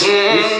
Jesus.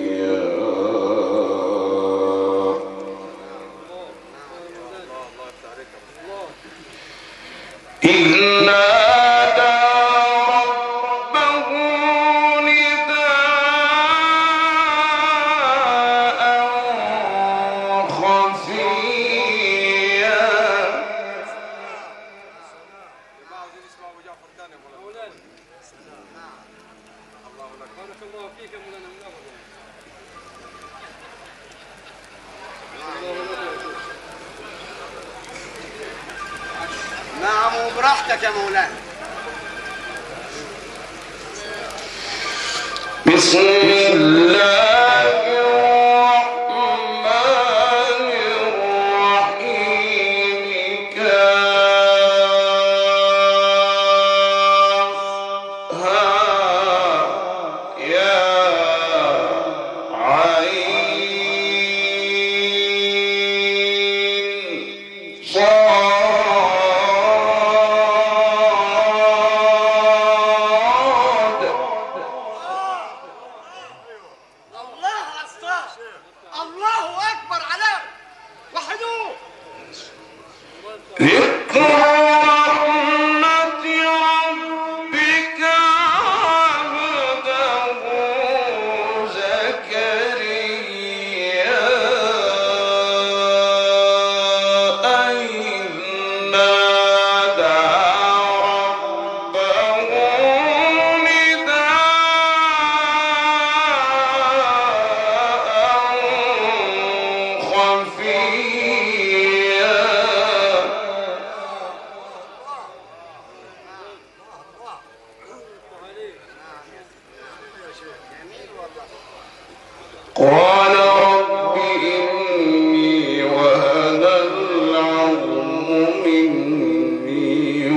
ارحمه براحتك يا مولانا. بسم الله Yeah.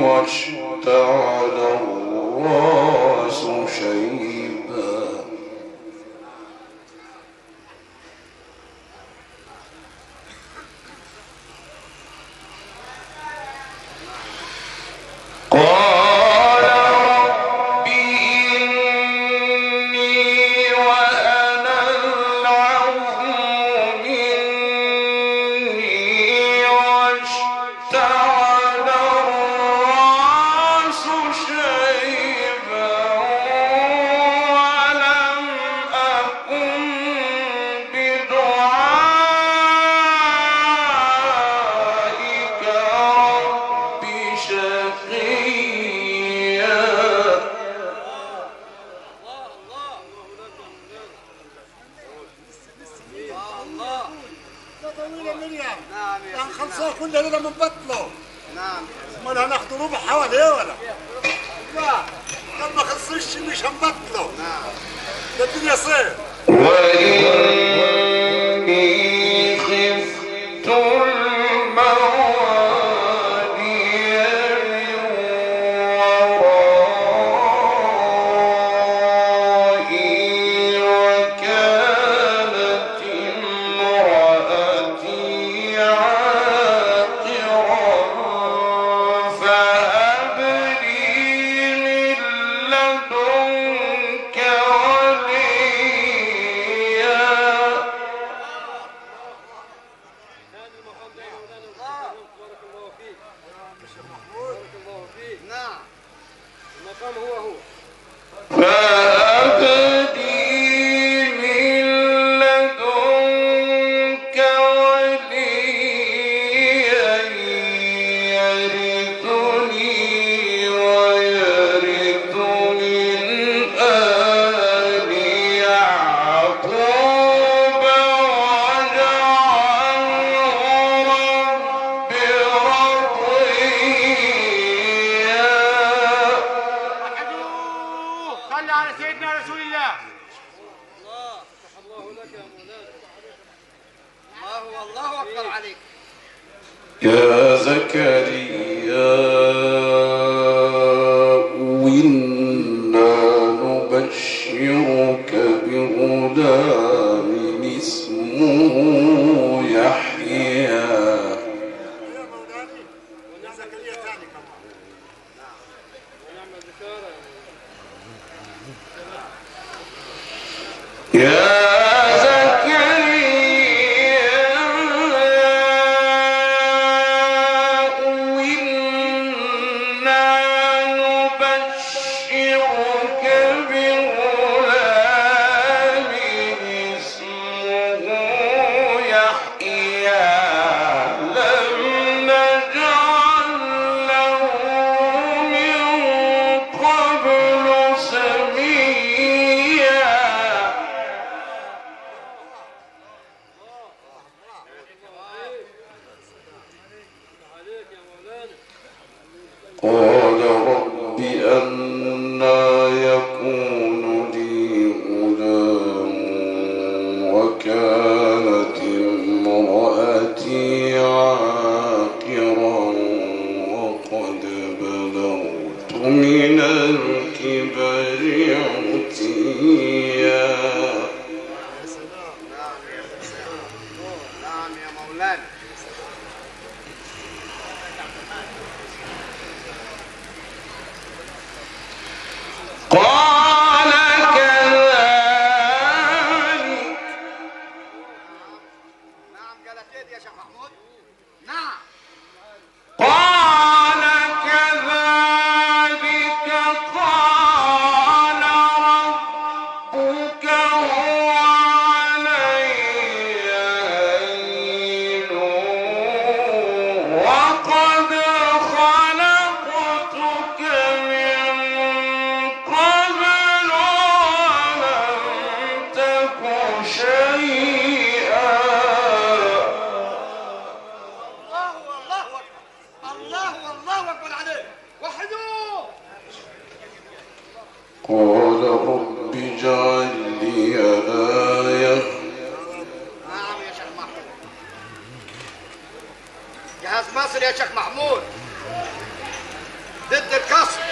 واشتعل الراس شيئا. لنا من بطنه. نعم. ولا ناخذ ربع حواليه ولا؟ لا ما خصوش مش هنبطله نعم. ده الدنيا صعب يا زكريا ومن الكبر عتيا. قال رب اجعل لي آية جهاز مصر يا شيخ محمود. ضد الكسر